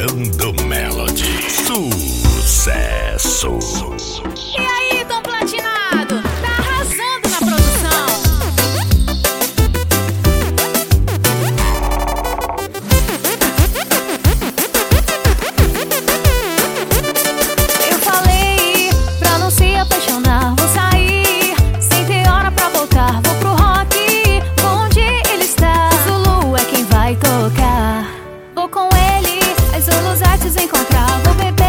Paredão do Melody. Sul. Só nos artes encontrar. Vou beber